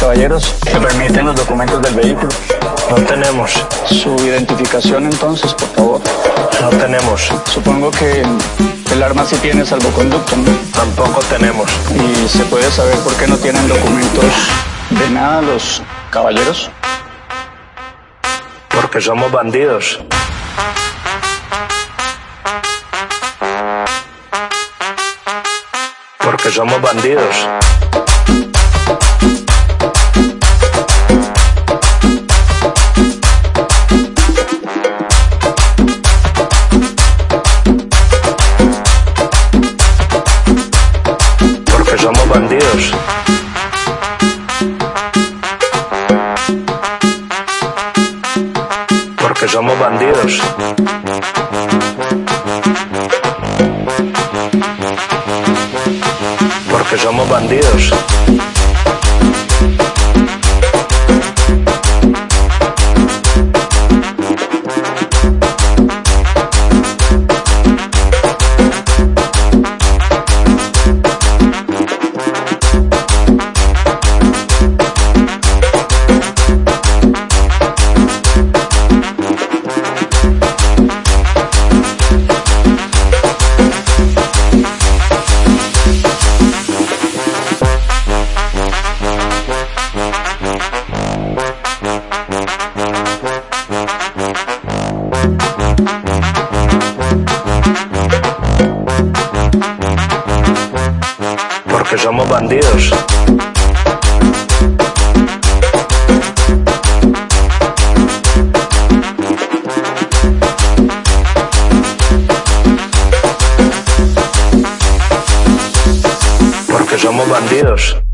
caballeros, ¿me permiten los documentos del vehículo? No tenemos, Su identificación entonces, por favor. no tenemos, Supongo que el arma sí tiene salvoconducto, ¿no? tampoco tenemos. ¿Y se puede saber por qué no tienen documentos de nada los caballeros? Porque somos bandidos. Porque somos bandidos. Porque somos bandidos. Porque somos bandidos. Porque somos bandidos. Porque somos bandidos.